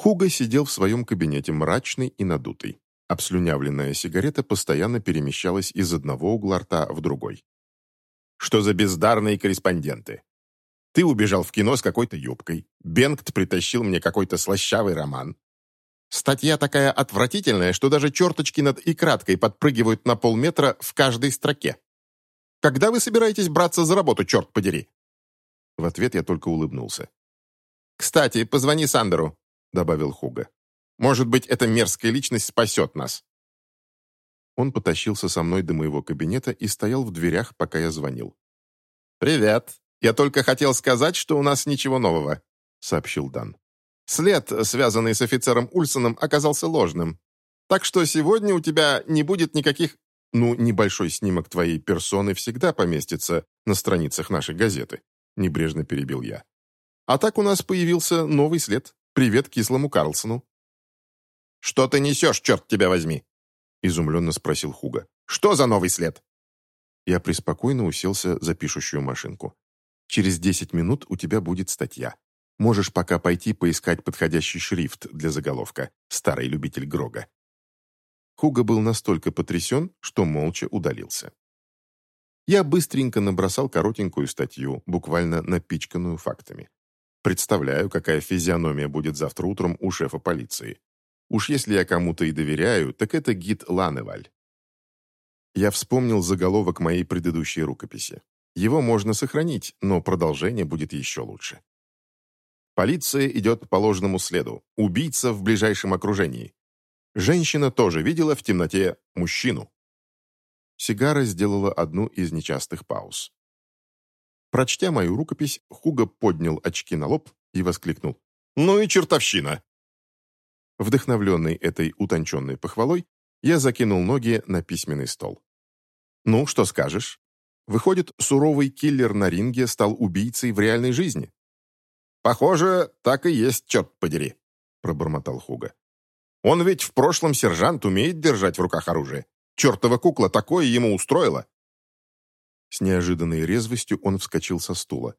Хуга сидел в своем кабинете мрачный и надутый. Обслюнявленная сигарета постоянно перемещалась из одного угла рта в другой. «Что за бездарные корреспонденты? Ты убежал в кино с какой-то юбкой. Бенгт притащил мне какой-то слащавый роман. Статья такая отвратительная, что даже черточки над и краткой подпрыгивают на полметра в каждой строке. Когда вы собираетесь браться за работу, черт подери?» В ответ я только улыбнулся. «Кстати, позвони Сандеру», — добавил Хуга. Может быть, эта мерзкая личность спасет нас». Он потащился со мной до моего кабинета и стоял в дверях, пока я звонил. «Привет. Я только хотел сказать, что у нас ничего нового», — сообщил Дан. «След, связанный с офицером Ульсоном, оказался ложным. Так что сегодня у тебя не будет никаких...» «Ну, небольшой снимок твоей персоны всегда поместится на страницах нашей газеты», — небрежно перебил я. «А так у нас появился новый след. Привет кислому Карлсону». «Что ты несешь, черт тебя возьми?» изумленно спросил Хуга. «Что за новый след?» Я преспокойно уселся за пишущую машинку. «Через десять минут у тебя будет статья. Можешь пока пойти поискать подходящий шрифт для заголовка. Старый любитель Грога». Хуга был настолько потрясен, что молча удалился. Я быстренько набросал коротенькую статью, буквально напичканную фактами. Представляю, какая физиономия будет завтра утром у шефа полиции. Уж если я кому-то и доверяю, так это гид Ланеваль. Я вспомнил заголовок моей предыдущей рукописи. Его можно сохранить, но продолжение будет еще лучше. Полиция идет по ложному следу. Убийца в ближайшем окружении. Женщина тоже видела в темноте мужчину. Сигара сделала одну из нечастых пауз. Прочтя мою рукопись, Хуга поднял очки на лоб и воскликнул. «Ну и чертовщина! Вдохновленный этой утонченной похвалой, я закинул ноги на письменный стол. «Ну, что скажешь? Выходит, суровый киллер на ринге стал убийцей в реальной жизни?» «Похоже, так и есть, черт подери», — пробормотал Хуга. «Он ведь в прошлом сержант умеет держать в руках оружие. Чертова кукла такое ему устроила». С неожиданной резвостью он вскочил со стула.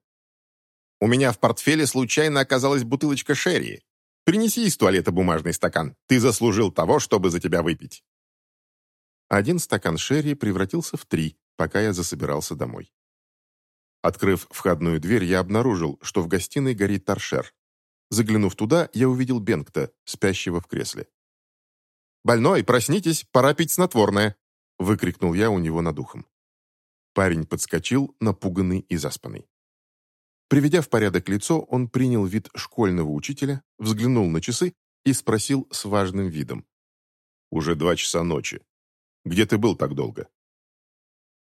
«У меня в портфеле случайно оказалась бутылочка шерри. Принеси из туалета бумажный стакан. Ты заслужил того, чтобы за тебя выпить». Один стакан шерри превратился в три, пока я засобирался домой. Открыв входную дверь, я обнаружил, что в гостиной горит торшер. Заглянув туда, я увидел Бенгта, спящего в кресле. «Больной, проснитесь, пора пить снотворное!» выкрикнул я у него над ухом. Парень подскочил, напуганный и заспанный. Приведя в порядок лицо, он принял вид школьного учителя, взглянул на часы и спросил с важным видом. «Уже два часа ночи. Где ты был так долго?»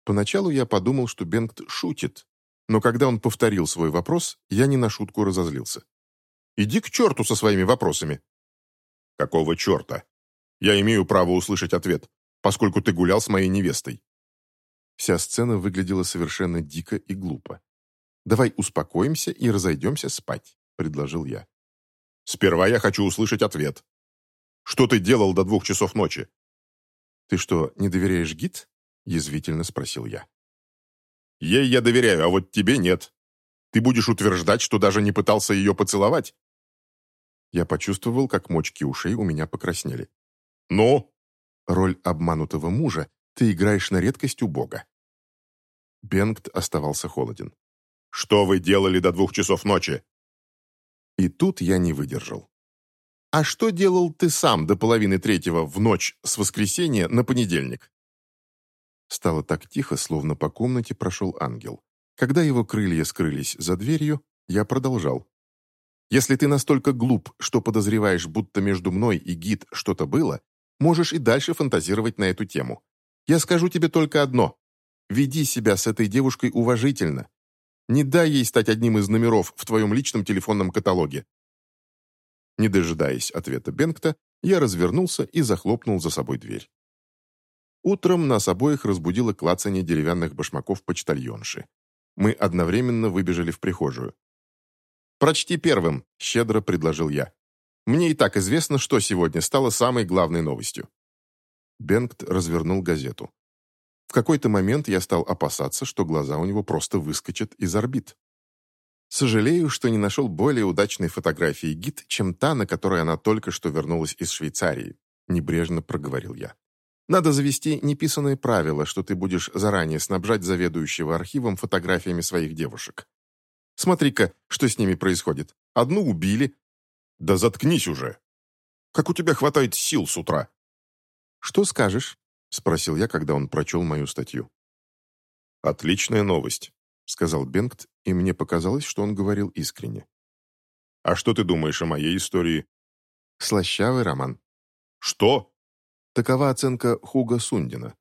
Поначалу я подумал, что Бенгт шутит, но когда он повторил свой вопрос, я не на шутку разозлился. «Иди к черту со своими вопросами!» «Какого черта? Я имею право услышать ответ, поскольку ты гулял с моей невестой». Вся сцена выглядела совершенно дико и глупо. «Давай успокоимся и разойдемся спать», — предложил я. «Сперва я хочу услышать ответ. Что ты делал до двух часов ночи?» «Ты что, не доверяешь гид?» — язвительно спросил я. «Ей я доверяю, а вот тебе нет. Ты будешь утверждать, что даже не пытался ее поцеловать?» Я почувствовал, как мочки ушей у меня покраснели. «Ну?» «Роль обманутого мужа ты играешь на редкость у Бога». Бенгт оставался холоден. Что вы делали до двух часов ночи?» И тут я не выдержал. «А что делал ты сам до половины третьего в ночь с воскресенья на понедельник?» Стало так тихо, словно по комнате прошел ангел. Когда его крылья скрылись за дверью, я продолжал. «Если ты настолько глуп, что подозреваешь, будто между мной и гид что-то было, можешь и дальше фантазировать на эту тему. Я скажу тебе только одно. Веди себя с этой девушкой уважительно. Не дай ей стать одним из номеров в твоем личном телефонном каталоге». Не дожидаясь ответа Бенгта, я развернулся и захлопнул за собой дверь. Утром нас обоих разбудило клацание деревянных башмаков почтальонши. Мы одновременно выбежали в прихожую. «Прочти первым», — щедро предложил я. «Мне и так известно, что сегодня стало самой главной новостью». Бенгт развернул газету. В какой-то момент я стал опасаться, что глаза у него просто выскочат из орбит. Сожалею, что не нашел более удачной фотографии гид, чем та, на которой она только что вернулась из Швейцарии», — небрежно проговорил я. «Надо завести неписанное правило, что ты будешь заранее снабжать заведующего архивом фотографиями своих девушек. Смотри-ка, что с ними происходит. Одну убили». «Да заткнись уже! Как у тебя хватает сил с утра?» «Что скажешь?» — спросил я, когда он прочел мою статью. «Отличная новость», — сказал Бенгт, и мне показалось, что он говорил искренне. «А что ты думаешь о моей истории?» «Слащавый роман». «Что?» Такова оценка Хуга Сундина.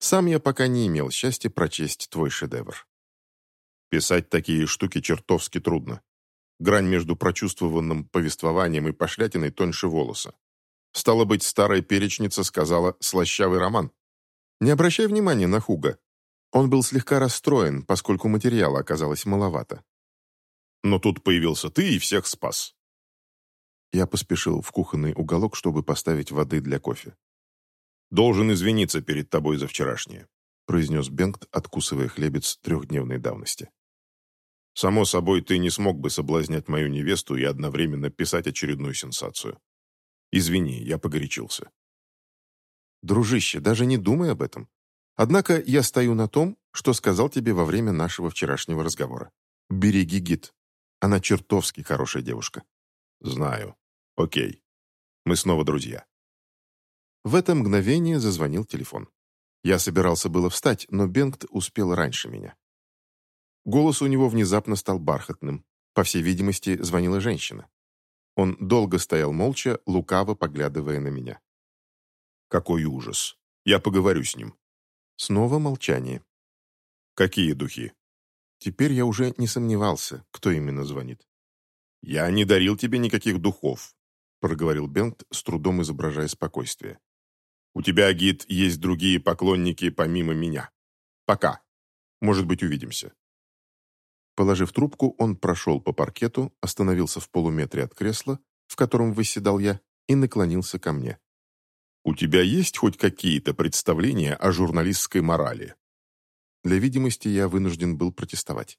Сам я пока не имел счастья прочесть твой шедевр. Писать такие штуки чертовски трудно. Грань между прочувствованным повествованием и пошлятиной тоньше волоса. Стало быть, старая перечница сказала «слащавый роман». Не обращай внимания на Хуга. Он был слегка расстроен, поскольку материала оказалось маловато. Но тут появился ты и всех спас. Я поспешил в кухонный уголок, чтобы поставить воды для кофе. «Должен извиниться перед тобой за вчерашнее», произнес Бенгт, откусывая хлебец трехдневной давности. «Само собой, ты не смог бы соблазнять мою невесту и одновременно писать очередную сенсацию. Извини, я погорячился». «Дружище, даже не думай об этом. Однако я стою на том, что сказал тебе во время нашего вчерашнего разговора. Береги гид. Она чертовски хорошая девушка. Знаю. Окей. Мы снова друзья. В это мгновение зазвонил телефон. Я собирался было встать, но Бенгт успел раньше меня. Голос у него внезапно стал бархатным. По всей видимости, звонила женщина. Он долго стоял молча, лукаво поглядывая на меня. «Какой ужас! Я поговорю с ним. Снова молчание. «Какие духи?» Теперь я уже не сомневался, кто именно звонит. «Я не дарил тебе никаких духов», — проговорил Бент, с трудом изображая спокойствие. «У тебя, гид, есть другие поклонники помимо меня. Пока. Может быть, увидимся». Положив трубку, он прошел по паркету, остановился в полуметре от кресла, в котором выседал я, и наклонился ко мне. У тебя есть хоть какие-то представления о журналистской морали? Для видимости я вынужден был протестовать.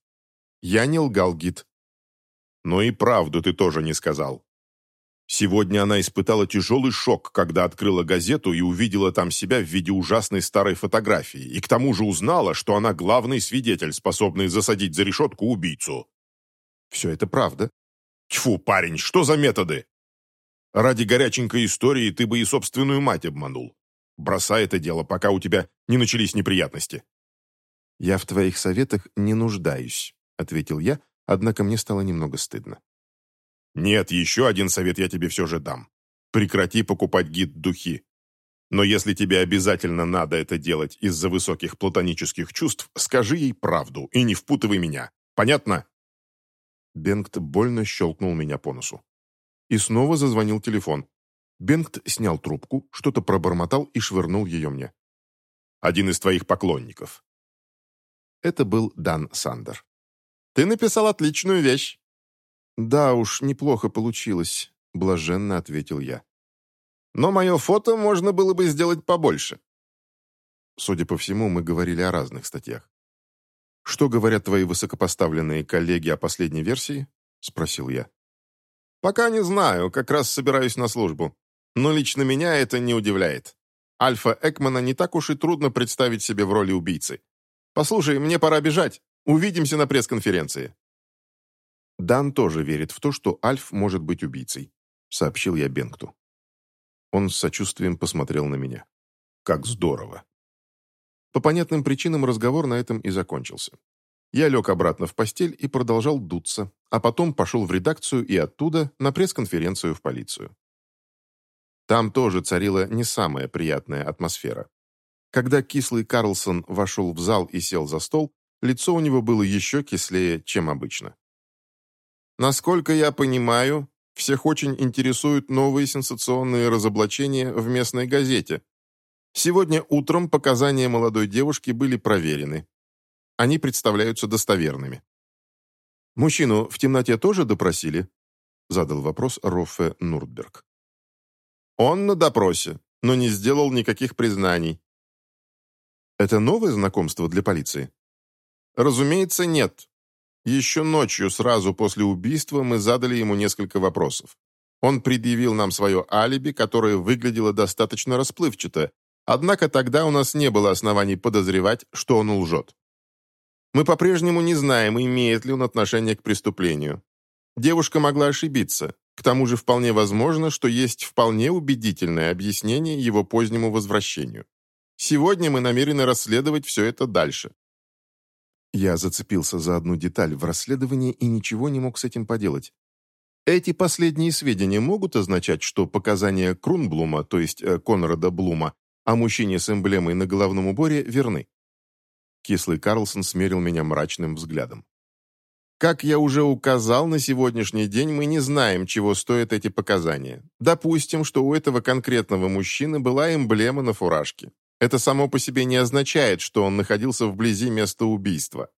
Я не лгал, гид. Но и правду ты тоже не сказал. Сегодня она испытала тяжелый шок, когда открыла газету и увидела там себя в виде ужасной старой фотографии, и к тому же узнала, что она главный свидетель, способный засадить за решетку убийцу. Все это правда. Тьфу, парень, что за методы? Ради горяченькой истории ты бы и собственную мать обманул. Бросай это дело, пока у тебя не начались неприятности». «Я в твоих советах не нуждаюсь», — ответил я, однако мне стало немного стыдно. «Нет, еще один совет я тебе все же дам. Прекрати покупать гид духи. Но если тебе обязательно надо это делать из-за высоких платонических чувств, скажи ей правду и не впутывай меня. Понятно?» Бенгт больно щелкнул меня по носу. И снова зазвонил телефон. Бенгт снял трубку, что-то пробормотал и швырнул ее мне. «Один из твоих поклонников». Это был Дан Сандер. «Ты написал отличную вещь». «Да уж, неплохо получилось», — блаженно ответил я. «Но мое фото можно было бы сделать побольше». Судя по всему, мы говорили о разных статьях. «Что говорят твои высокопоставленные коллеги о последней версии?» — спросил я. «Пока не знаю, как раз собираюсь на службу. Но лично меня это не удивляет. Альфа Экмана не так уж и трудно представить себе в роли убийцы. Послушай, мне пора бежать. Увидимся на пресс-конференции». Дан тоже верит в то, что Альф может быть убийцей, сообщил я Бенкту. Он с сочувствием посмотрел на меня. Как здорово. По понятным причинам разговор на этом и закончился. Я лег обратно в постель и продолжал дуться, а потом пошел в редакцию и оттуда на пресс-конференцию в полицию. Там тоже царила не самая приятная атмосфера. Когда кислый Карлсон вошел в зал и сел за стол, лицо у него было еще кислее, чем обычно. Насколько я понимаю, всех очень интересуют новые сенсационные разоблачения в местной газете. Сегодня утром показания молодой девушки были проверены. Они представляются достоверными. «Мужчину в темноте тоже допросили?» задал вопрос Роффе Нуртберг. «Он на допросе, но не сделал никаких признаний». «Это новое знакомство для полиции?» «Разумеется, нет. Еще ночью, сразу после убийства, мы задали ему несколько вопросов. Он предъявил нам свое алиби, которое выглядело достаточно расплывчато, однако тогда у нас не было оснований подозревать, что он лжет. Мы по-прежнему не знаем, имеет ли он отношение к преступлению. Девушка могла ошибиться. К тому же вполне возможно, что есть вполне убедительное объяснение его позднему возвращению. Сегодня мы намерены расследовать все это дальше. Я зацепился за одну деталь в расследовании и ничего не мог с этим поделать. Эти последние сведения могут означать, что показания Крунблума, то есть э, Конрада Блума, о мужчине с эмблемой на головном уборе верны. Кислый Карлсон смерил меня мрачным взглядом. Как я уже указал, на сегодняшний день мы не знаем, чего стоят эти показания. Допустим, что у этого конкретного мужчины была эмблема на фуражке. Это само по себе не означает, что он находился вблизи места убийства.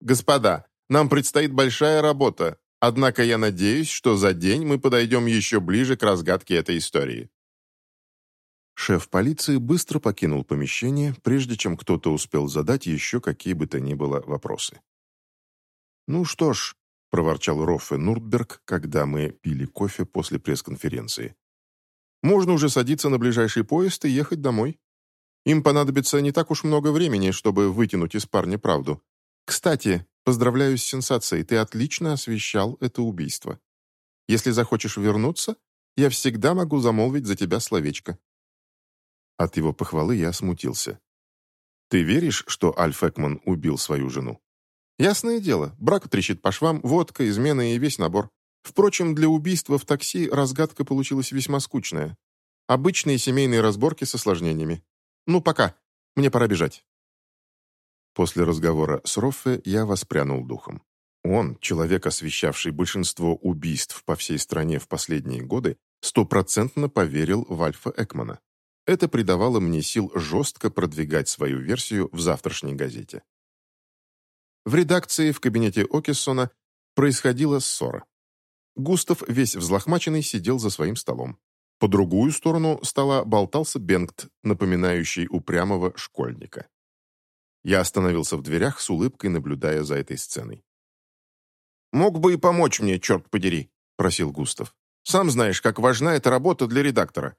Господа, нам предстоит большая работа, однако я надеюсь, что за день мы подойдем еще ближе к разгадке этой истории. Шеф полиции быстро покинул помещение, прежде чем кто-то успел задать еще какие бы то ни было вопросы. «Ну что ж», — проворчал Роффе Нуртберг, когда мы пили кофе после пресс-конференции. «Можно уже садиться на ближайший поезд и ехать домой. Им понадобится не так уж много времени, чтобы вытянуть из парня правду. Кстати, поздравляю с сенсацией, ты отлично освещал это убийство. Если захочешь вернуться, я всегда могу замолвить за тебя словечко». От его похвалы я смутился. «Ты веришь, что Альф Экман убил свою жену?» Ясное дело, брак трещит по швам, водка, измена и весь набор. Впрочем, для убийства в такси разгадка получилась весьма скучная. Обычные семейные разборки с осложнениями. Ну, пока. Мне пора бежать. После разговора с Роффе я воспрянул духом. Он, человек, освещавший большинство убийств по всей стране в последние годы, стопроцентно поверил в Альфа Экмана. Это придавало мне сил жестко продвигать свою версию в завтрашней газете. В редакции в кабинете Окессона происходила ссора. Густав, весь взлохмаченный, сидел за своим столом. По другую сторону стола болтался Бенгт, напоминающий упрямого школьника. Я остановился в дверях с улыбкой, наблюдая за этой сценой. «Мог бы и помочь мне, черт подери», — просил Густав. «Сам знаешь, как важна эта работа для редактора».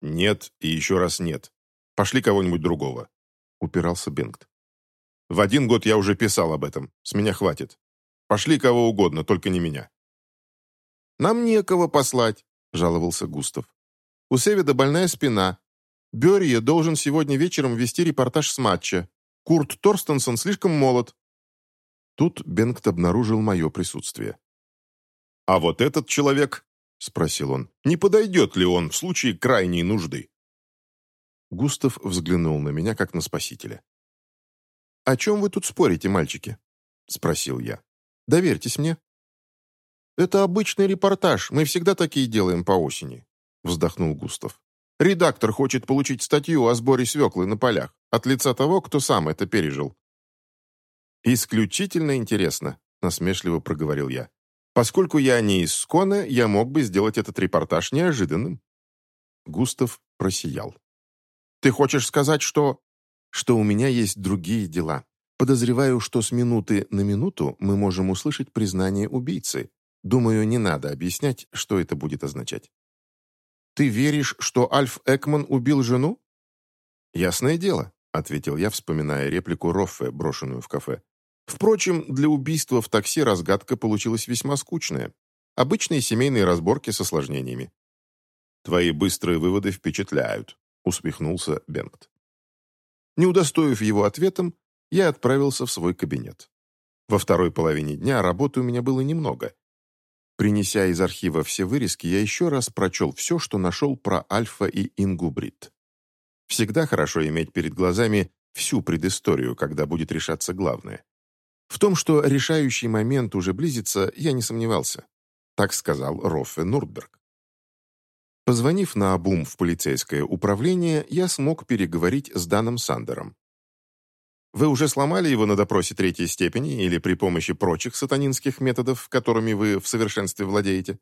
«Нет и еще раз нет. Пошли кого-нибудь другого», — упирался Бенгт. В один год я уже писал об этом. С меня хватит. Пошли кого угодно, только не меня». «Нам некого послать», — жаловался Густав. «У Севида больная спина. Берье должен сегодня вечером вести репортаж с матча. Курт Торстенсон слишком молод». Тут Бенгт обнаружил мое присутствие. «А вот этот человек», — спросил он, — «не подойдет ли он в случае крайней нужды?» Густав взглянул на меня, как на спасителя. «О чем вы тут спорите, мальчики?» – спросил я. «Доверьтесь мне». «Это обычный репортаж, мы всегда такие делаем по осени», – вздохнул Густав. «Редактор хочет получить статью о сборе свеклы на полях от лица того, кто сам это пережил». «Исключительно интересно», – насмешливо проговорил я. «Поскольку я не из Скона, я мог бы сделать этот репортаж неожиданным». Густав просиял. «Ты хочешь сказать, что...» что у меня есть другие дела. Подозреваю, что с минуты на минуту мы можем услышать признание убийцы. Думаю, не надо объяснять, что это будет означать. «Ты веришь, что Альф Экман убил жену?» «Ясное дело», — ответил я, вспоминая реплику Роффе, брошенную в кафе. Впрочем, для убийства в такси разгадка получилась весьма скучная. Обычные семейные разборки с осложнениями. «Твои быстрые выводы впечатляют», — усмехнулся Бенгт. Не удостоив его ответом, я отправился в свой кабинет. Во второй половине дня работы у меня было немного. Принеся из архива все вырезки, я еще раз прочел все, что нашел про Альфа и Ингу Брит. Всегда хорошо иметь перед глазами всю предысторию, когда будет решаться главное. В том, что решающий момент уже близится, я не сомневался. Так сказал Роффе Нуртберг. Позвонив на обум в полицейское управление, я смог переговорить с Даном Сандером. Вы уже сломали его на допросе третьей степени или при помощи прочих сатанинских методов, которыми вы в совершенстве владеете?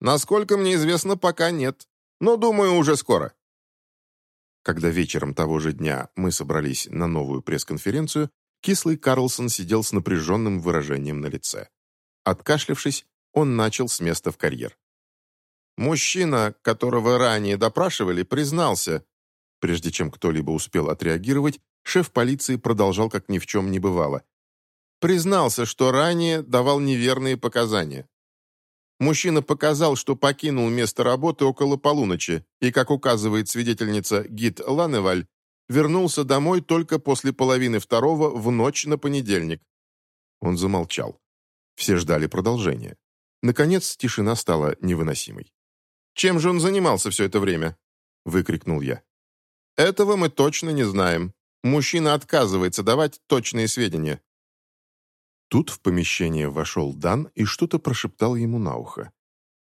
Насколько мне известно, пока нет. Но, думаю, уже скоро. Когда вечером того же дня мы собрались на новую пресс-конференцию, Кислый Карлсон сидел с напряженным выражением на лице. Откашлявшись, он начал с места в карьер. Мужчина, которого ранее допрашивали, признался. Прежде чем кто-либо успел отреагировать, шеф полиции продолжал, как ни в чем не бывало. Признался, что ранее давал неверные показания. Мужчина показал, что покинул место работы около полуночи и, как указывает свидетельница Гит Ланеваль, вернулся домой только после половины второго в ночь на понедельник. Он замолчал. Все ждали продолжения. Наконец, тишина стала невыносимой. «Чем же он занимался все это время?» – выкрикнул я. «Этого мы точно не знаем. Мужчина отказывается давать точные сведения». Тут в помещение вошел Дан и что-то прошептал ему на ухо.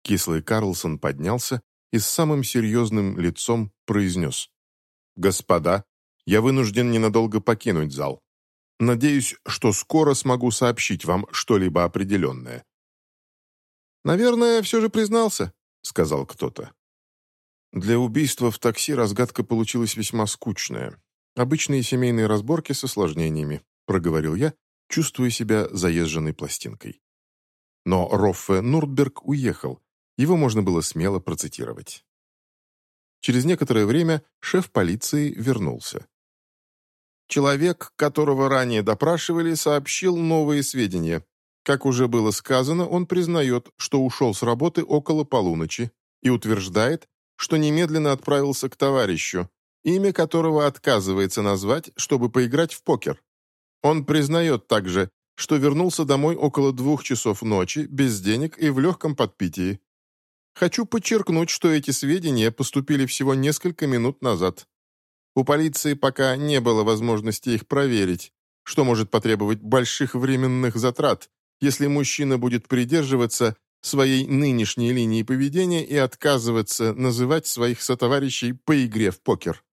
Кислый Карлсон поднялся и с самым серьезным лицом произнес. «Господа, я вынужден ненадолго покинуть зал. Надеюсь, что скоро смогу сообщить вам что-либо определенное». «Наверное, все же признался», — сказал кто-то. Для убийства в такси разгадка получилась весьма скучная. Обычные семейные разборки с осложнениями, проговорил я, чувствуя себя заезженной пластинкой. Но Роффе Нуртберг уехал, его можно было смело процитировать. Через некоторое время шеф полиции вернулся. Человек, которого ранее допрашивали, сообщил новые сведения. Как уже было сказано, он признает, что ушел с работы около полуночи и утверждает, что немедленно отправился к товарищу, имя которого отказывается назвать, чтобы поиграть в покер. Он признает также, что вернулся домой около двух часов ночи, без денег и в легком подпитии. Хочу подчеркнуть, что эти сведения поступили всего несколько минут назад. У полиции пока не было возможности их проверить, что может потребовать больших временных затрат, если мужчина будет придерживаться своей нынешней линии поведения и отказываться называть своих сотоварищей по игре в покер.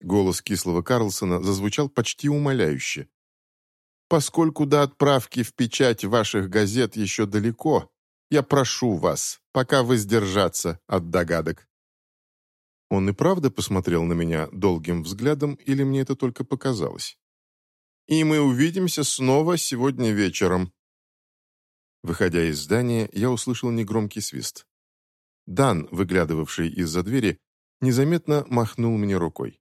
Голос кислого Карлсона зазвучал почти умоляюще. «Поскольку до отправки в печать ваших газет еще далеко, я прошу вас пока воздержаться от догадок». Он и правда посмотрел на меня долгим взглядом, или мне это только показалось? «И мы увидимся снова сегодня вечером». Выходя из здания, я услышал негромкий свист. Дан, выглядывавший из-за двери, незаметно махнул мне рукой.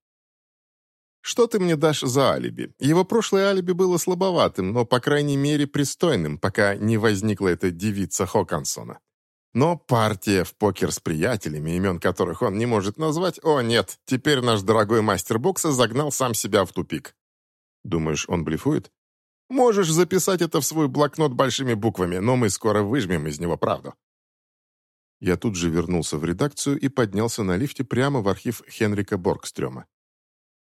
Что ты мне дашь за алиби? Его прошлое алиби было слабоватым, но, по крайней мере, пристойным, пока не возникла эта девица Хокансона. Но партия в покер с приятелями, имен которых он не может назвать, о нет, теперь наш дорогой мастер бокса загнал сам себя в тупик. Думаешь, он блефует? Можешь записать это в свой блокнот большими буквами, но мы скоро выжмем из него правду. Я тут же вернулся в редакцию и поднялся на лифте прямо в архив Хенрика Боргстрёма.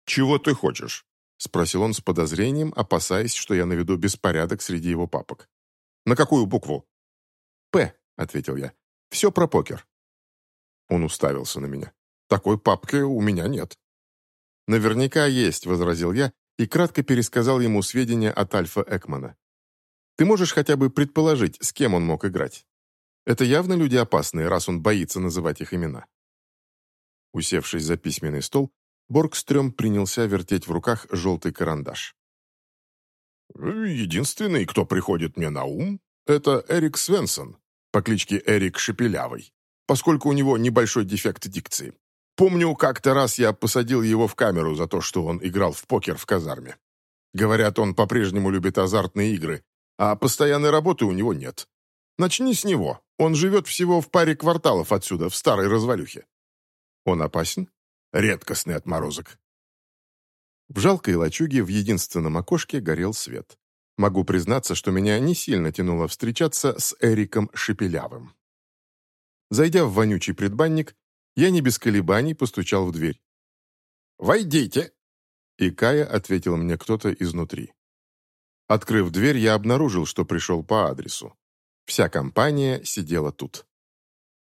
«Чего ты хочешь?» — спросил он с подозрением, опасаясь, что я наведу беспорядок среди его папок. «На какую букву?» «П», — ответил я. «Все про покер». Он уставился на меня. «Такой папки у меня нет». «Наверняка есть», — возразил я и кратко пересказал ему сведения от Альфа Экмана. «Ты можешь хотя бы предположить, с кем он мог играть? Это явно люди опасные, раз он боится называть их имена». Усевшись за письменный стол, Боргстрём принялся вертеть в руках желтый карандаш. «Единственный, кто приходит мне на ум, это Эрик Свенсон по кличке Эрик Шепелявый, поскольку у него небольшой дефект дикции. Помню, как-то раз я посадил его в камеру за то, что он играл в покер в казарме. Говорят, он по-прежнему любит азартные игры, а постоянной работы у него нет. Начни с него. Он живет всего в паре кварталов отсюда, в старой развалюхе. Он опасен? Редкостный отморозок. В жалкой лачуге в единственном окошке горел свет. Могу признаться, что меня не сильно тянуло встречаться с Эриком Шепелявым. Зайдя в вонючий предбанник, я не без колебаний постучал в дверь. «Войдите!» И Кая ответил мне кто-то изнутри. Открыв дверь, я обнаружил, что пришел по адресу. Вся компания сидела тут.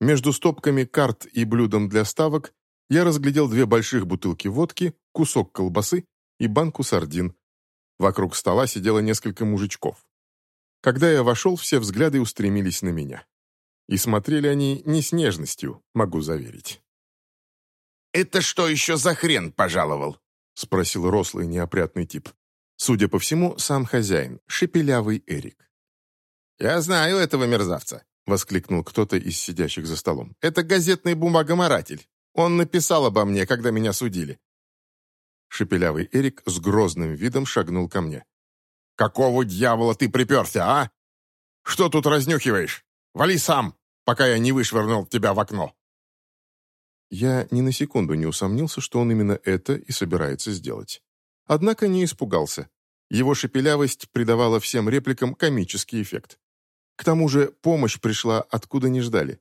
Между стопками карт и блюдом для ставок я разглядел две больших бутылки водки, кусок колбасы и банку сардин. Вокруг стола сидело несколько мужичков. Когда я вошел, все взгляды устремились на меня. И смотрели они не с нежностью, могу заверить. «Это что еще за хрен пожаловал?» — спросил рослый неопрятный тип. Судя по всему, сам хозяин, шепелявый Эрик. «Я знаю этого мерзавца», — воскликнул кто-то из сидящих за столом. «Это газетный бумагоморатель. Он написал обо мне, когда меня судили». Шепелявый Эрик с грозным видом шагнул ко мне. «Какого дьявола ты приперся, а? Что тут разнюхиваешь? Вали сам, пока я не вышвырнул тебя в окно». Я ни на секунду не усомнился, что он именно это и собирается сделать. Однако не испугался. Его шепелявость придавала всем репликам комический эффект. К тому же помощь пришла, откуда не ждали.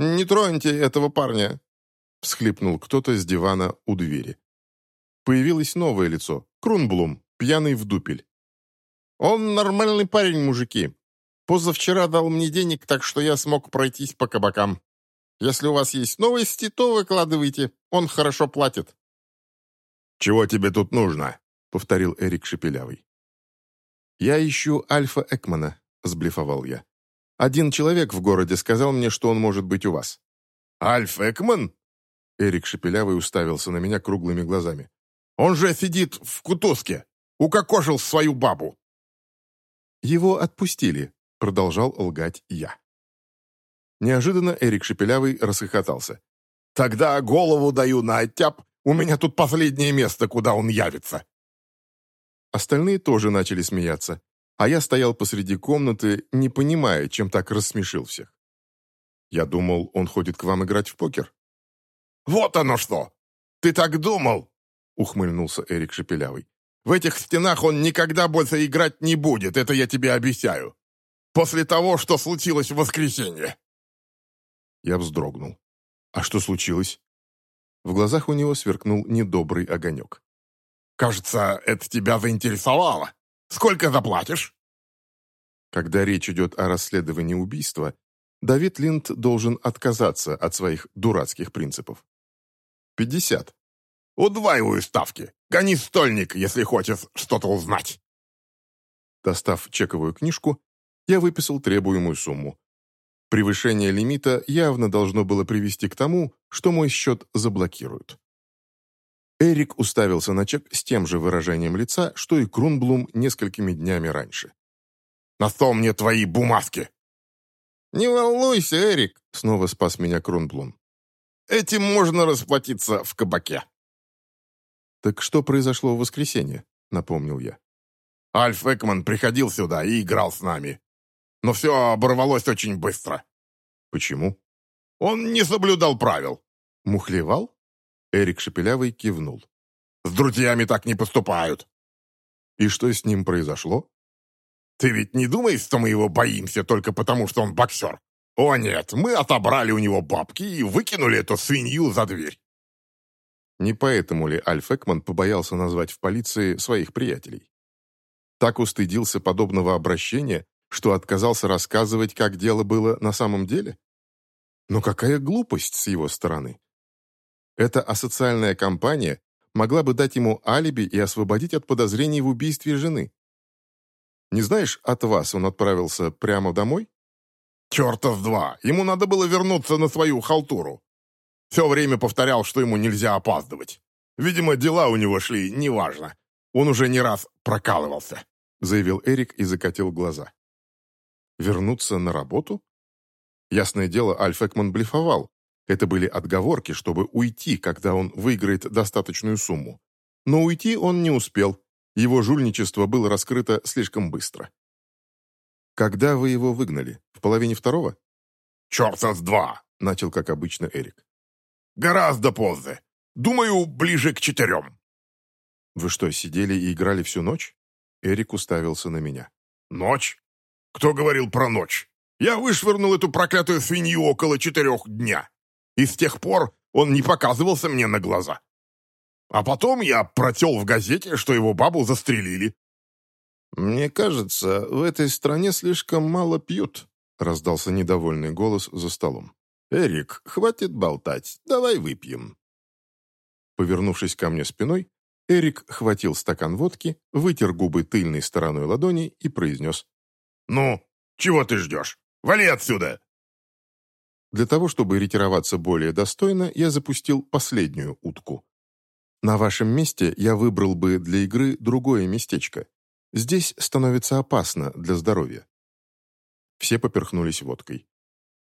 «Не троньте этого парня!» — всхлипнул кто-то с дивана у двери. Появилось новое лицо — Крунблум, пьяный в дупель. «Он нормальный парень, мужики. Позавчера дал мне денег, так что я смог пройтись по кабакам. Если у вас есть новости, то выкладывайте. Он хорошо платит». «Чего тебе тут нужно?» — повторил Эрик Шепелявый. «Я ищу Альфа Экмана», — сблефовал я. «Один человек в городе сказал мне, что он может быть у вас». «Альф Экман?» Эрик Шепелявый уставился на меня круглыми глазами. «Он же сидит в кутузке, укокошил свою бабу». «Его отпустили», — продолжал лгать я. Неожиданно Эрик Шепелявый расхохотался. «Тогда голову даю на оттяп, у меня тут последнее место, куда он явится». Остальные тоже начали смеяться, а я стоял посреди комнаты, не понимая, чем так рассмешил всех. Я думал, он ходит к вам играть в покер. «Вот оно что! Ты так думал!» — ухмыльнулся Эрик Шепелявый. «В этих стенах он никогда больше играть не будет, это я тебе обещаю. После того, что случилось в воскресенье». Я вздрогнул. «А что случилось?» В глазах у него сверкнул недобрый огонек. «Кажется, это тебя заинтересовало. Сколько заплатишь?» Когда речь идет о расследовании убийства, Давид Линд должен отказаться от своих дурацких принципов. «Пятьдесят». «Удваиваю ставки. Гони стольник, если хочешь что-то узнать». Достав чековую книжку, я выписал требуемую сумму, Превышение лимита явно должно было привести к тому, что мой счет заблокируют. Эрик уставился на чек с тем же выражением лица, что и Крунблум несколькими днями раньше. «На что мне твои бумажки?» «Не волнуйся, Эрик», — снова спас меня Крунблум. «Этим можно расплатиться в кабаке». «Так что произошло в воскресенье?» — напомнил я. «Альф Экман приходил сюда и играл с нами. Но все оборвалось очень быстро. Почему? Он не соблюдал правил. Мухлевал? Эрик Шепелявый кивнул. С друзьями так не поступают. И что с ним произошло? Ты ведь не думаешь, что мы его боимся только потому, что он боксер? О нет, мы отобрали у него бабки и выкинули эту свинью за дверь. Не поэтому ли Альф Экман побоялся назвать в полиции своих приятелей? Так устыдился подобного обращения, что отказался рассказывать, как дело было на самом деле? Но какая глупость с его стороны. Эта асоциальная компания могла бы дать ему алиби и освободить от подозрений в убийстве жены. Не знаешь, от вас он отправился прямо домой? Черта с два! Ему надо было вернуться на свою халтуру. Все время повторял, что ему нельзя опаздывать. Видимо, дела у него шли неважно. Он уже не раз прокалывался, заявил Эрик и закатил глаза. Вернуться на работу? Ясное дело, Альф Экман блефовал. Это были отговорки, чтобы уйти, когда он выиграет достаточную сумму. Но уйти он не успел. Его жульничество было раскрыто слишком быстро. «Когда вы его выгнали? В половине второго?» «Черта с два!» — начал, как обычно, Эрик. «Гораздо позже. Думаю, ближе к четырем». «Вы что, сидели и играли всю ночь?» Эрик уставился на меня. «Ночь? Кто говорил про ночь? Я вышвырнул эту проклятую свинью около четырех дня. И с тех пор он не показывался мне на глаза. А потом я протел в газете, что его бабу застрелили. «Мне кажется, в этой стране слишком мало пьют», — раздался недовольный голос за столом. «Эрик, хватит болтать, давай выпьем». Повернувшись ко мне спиной, Эрик хватил стакан водки, вытер губы тыльной стороной ладони и произнес «Ну, чего ты ждешь? Вали отсюда!» Для того, чтобы ретироваться более достойно, я запустил последнюю утку. На вашем месте я выбрал бы для игры другое местечко. Здесь становится опасно для здоровья». Все поперхнулись водкой.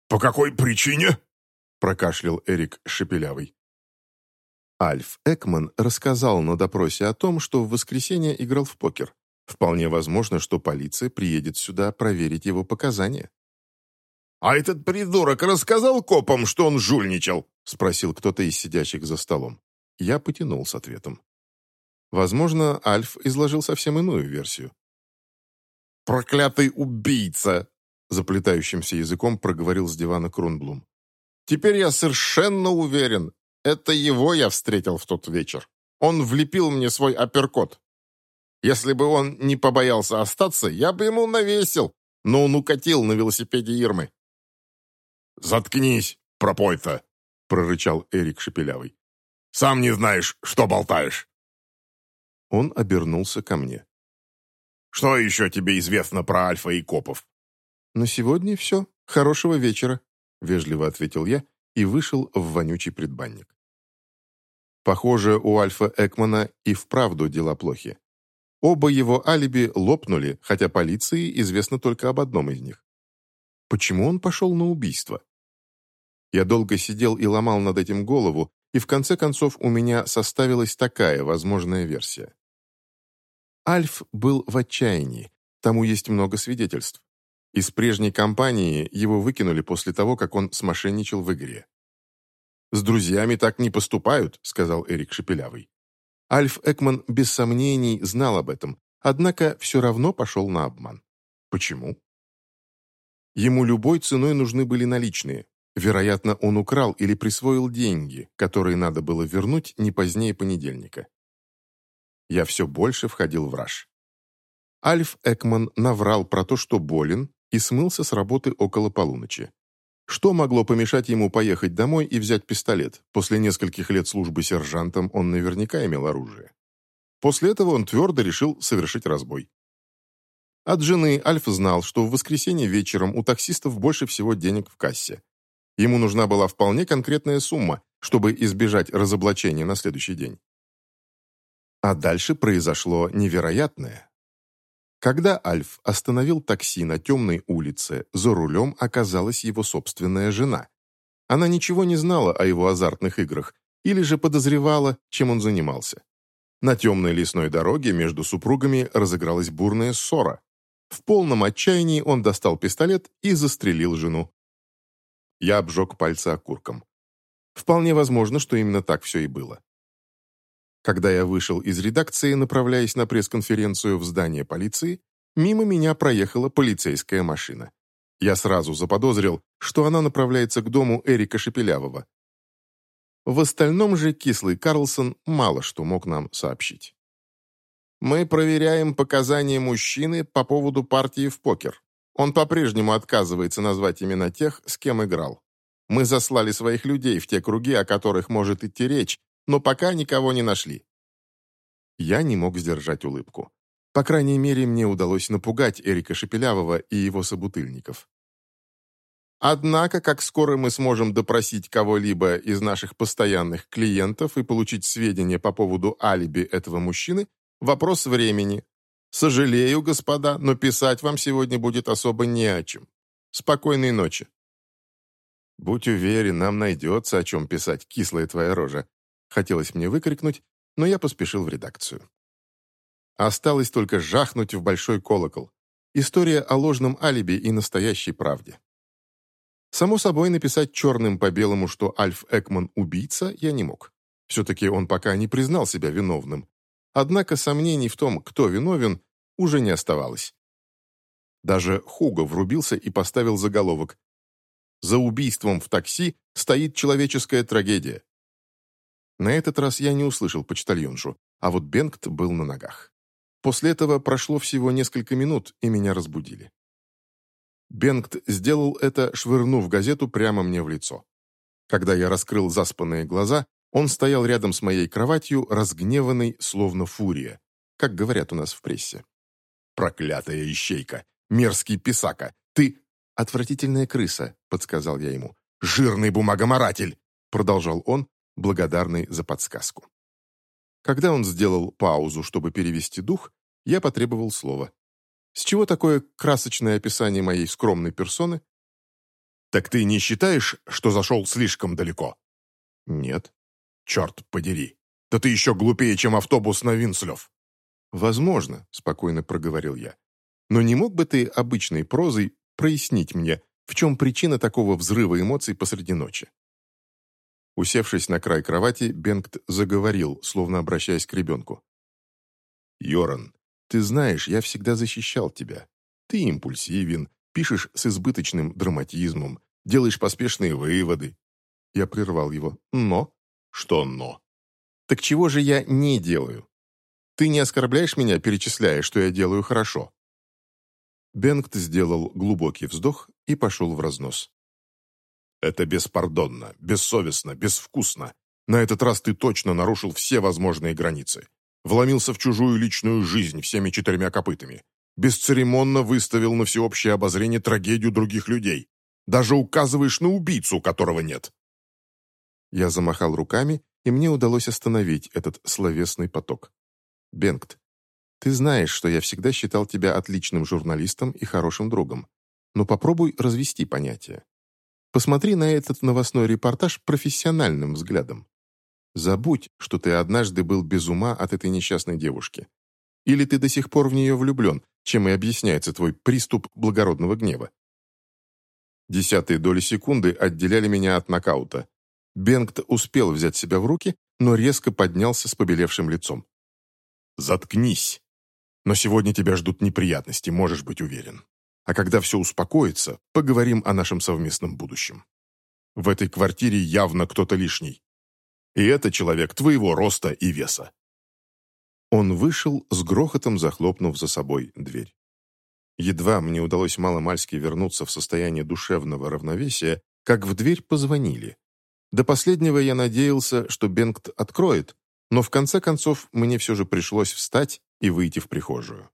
«По какой причине?» – прокашлял Эрик Шепелявый. Альф Экман рассказал на допросе о том, что в воскресенье играл в покер. Вполне возможно, что полиция приедет сюда проверить его показания. «А этот придурок рассказал копам, что он жульничал?» — спросил кто-то из сидящих за столом. Я потянул с ответом. Возможно, Альф изложил совсем иную версию. «Проклятый убийца!» — заплетающимся языком проговорил с дивана Крунблум. «Теперь я совершенно уверен, это его я встретил в тот вечер. Он влепил мне свой апперкот. Если бы он не побоялся остаться, я бы ему навесил, но он укатил на велосипеде Ирмы. «Заткнись, пропой-то!» — прорычал Эрик Шепелявый. «Сам не знаешь, что болтаешь!» Он обернулся ко мне. «Что еще тебе известно про Альфа и Копов?» «На сегодня все. Хорошего вечера», — вежливо ответил я и вышел в вонючий предбанник. Похоже, у Альфа Экмана и вправду дела плохи. Оба его алиби лопнули, хотя полиции известно только об одном из них. Почему он пошел на убийство? Я долго сидел и ломал над этим голову, и в конце концов у меня составилась такая возможная версия. Альф был в отчаянии, тому есть много свидетельств. Из прежней компании его выкинули после того, как он смошенничал в игре. «С друзьями так не поступают», — сказал Эрик Шепелявый. Альф Экман без сомнений знал об этом, однако все равно пошел на обман. Почему? Ему любой ценой нужны были наличные. Вероятно, он украл или присвоил деньги, которые надо было вернуть не позднее понедельника. Я все больше входил в раж. Альф Экман наврал про то, что болен, и смылся с работы около полуночи. Что могло помешать ему поехать домой и взять пистолет? После нескольких лет службы сержантом он наверняка имел оружие. После этого он твердо решил совершить разбой. От жены Альф знал, что в воскресенье вечером у таксистов больше всего денег в кассе. Ему нужна была вполне конкретная сумма, чтобы избежать разоблачения на следующий день. А дальше произошло невероятное. Когда Альф остановил такси на темной улице, за рулем оказалась его собственная жена. Она ничего не знала о его азартных играх или же подозревала, чем он занимался. На темной лесной дороге между супругами разыгралась бурная ссора, в полном отчаянии он достал пистолет и застрелил жену. Я обжег пальцы окурком. Вполне возможно, что именно так все и было. Когда я вышел из редакции, направляясь на пресс-конференцию в здание полиции, мимо меня проехала полицейская машина. Я сразу заподозрил, что она направляется к дому Эрика Шепелявого. В остальном же кислый Карлсон мало что мог нам сообщить. Мы проверяем показания мужчины по поводу партии в покер. Он по-прежнему отказывается назвать имена тех, с кем играл. Мы заслали своих людей в те круги, о которых может идти речь, но пока никого не нашли. Я не мог сдержать улыбку. По крайней мере, мне удалось напугать Эрика Шепелявого и его собутыльников. Однако, как скоро мы сможем допросить кого-либо из наших постоянных клиентов и получить сведения по поводу алиби этого мужчины, Вопрос времени. Сожалею, господа, но писать вам сегодня будет особо не о чем. Спокойной ночи. Будь уверен, нам найдется о чем писать, кислая твоя рожа. Хотелось мне выкрикнуть, но я поспешил в редакцию. Осталось только жахнуть в большой колокол. История о ложном алиби и настоящей правде. Само собой, написать черным по белому, что Альф Экман убийца, я не мог. Все-таки он пока не признал себя виновным, Однако сомнений в том, кто виновен, уже не оставалось. Даже Хуго врубился и поставил заголовок «За убийством в такси стоит человеческая трагедия». На этот раз я не услышал почтальоншу, а вот Бенгт был на ногах. После этого прошло всего несколько минут, и меня разбудили. Бенгт сделал это, швырнув газету прямо мне в лицо. Когда я раскрыл заспанные глаза, он стоял рядом с моей кроватью, разгневанный, словно фурия, как говорят у нас в прессе. «Проклятая ищейка! Мерзкий писака! Ты...» «Отвратительная крыса», — подсказал я ему. «Жирный бумагоморатель!» — продолжал он, благодарный за подсказку. Когда он сделал паузу, чтобы перевести дух, я потребовал слова. С чего такое красочное описание моей скромной персоны? «Так ты не считаешь, что зашел слишком далеко?» «Нет». «Черт подери! Да ты еще глупее, чем автобус на Винслев!» «Возможно», — спокойно проговорил я. «Но не мог бы ты обычной прозой прояснить мне, в чем причина такого взрыва эмоций посреди ночи?» Усевшись на край кровати, Бенгт заговорил, словно обращаясь к ребенку. «Йоран, ты знаешь, я всегда защищал тебя. Ты импульсивен, пишешь с избыточным драматизмом, делаешь поспешные выводы». Я прервал его. «Но?» «Что «но»?» «Так чего же я не делаю? Ты не оскорбляешь меня, перечисляя, что я делаю хорошо?» Бенгт сделал глубокий вздох и пошел в разнос. Это беспардонно, бессовестно, безвкусно. На этот раз ты точно нарушил все возможные границы. Вломился в чужую личную жизнь всеми четырьмя копытами. Бесцеремонно выставил на всеобщее обозрение трагедию других людей. Даже указываешь на убийцу, которого нет. Я замахал руками, и мне удалось остановить этот словесный поток. Бенгт, ты знаешь, что я всегда считал тебя отличным журналистом и хорошим другом. Но попробуй развести понятия. Посмотри на этот новостной репортаж профессиональным взглядом. Забудь, что ты однажды был без ума от этой несчастной девушки. Или ты до сих пор в нее влюблен, чем и объясняется твой приступ благородного гнева. Десятые доли секунды отделяли меня от нокаута. Бенгт успел взять себя в руки, но резко поднялся с побелевшим лицом. «Заткнись! Но сегодня тебя ждут неприятности, можешь быть уверен а когда все успокоится, поговорим о нашем совместном будущем. В этой квартире явно кто-то лишний. И это человек твоего роста и веса». Он вышел, с грохотом захлопнув за собой дверь. Едва мне удалось маломальски вернуться в состояние душевного равновесия, как в дверь позвонили. До последнего я надеялся, что Бенгт откроет, но в конце концов мне все же пришлось встать и выйти в прихожую.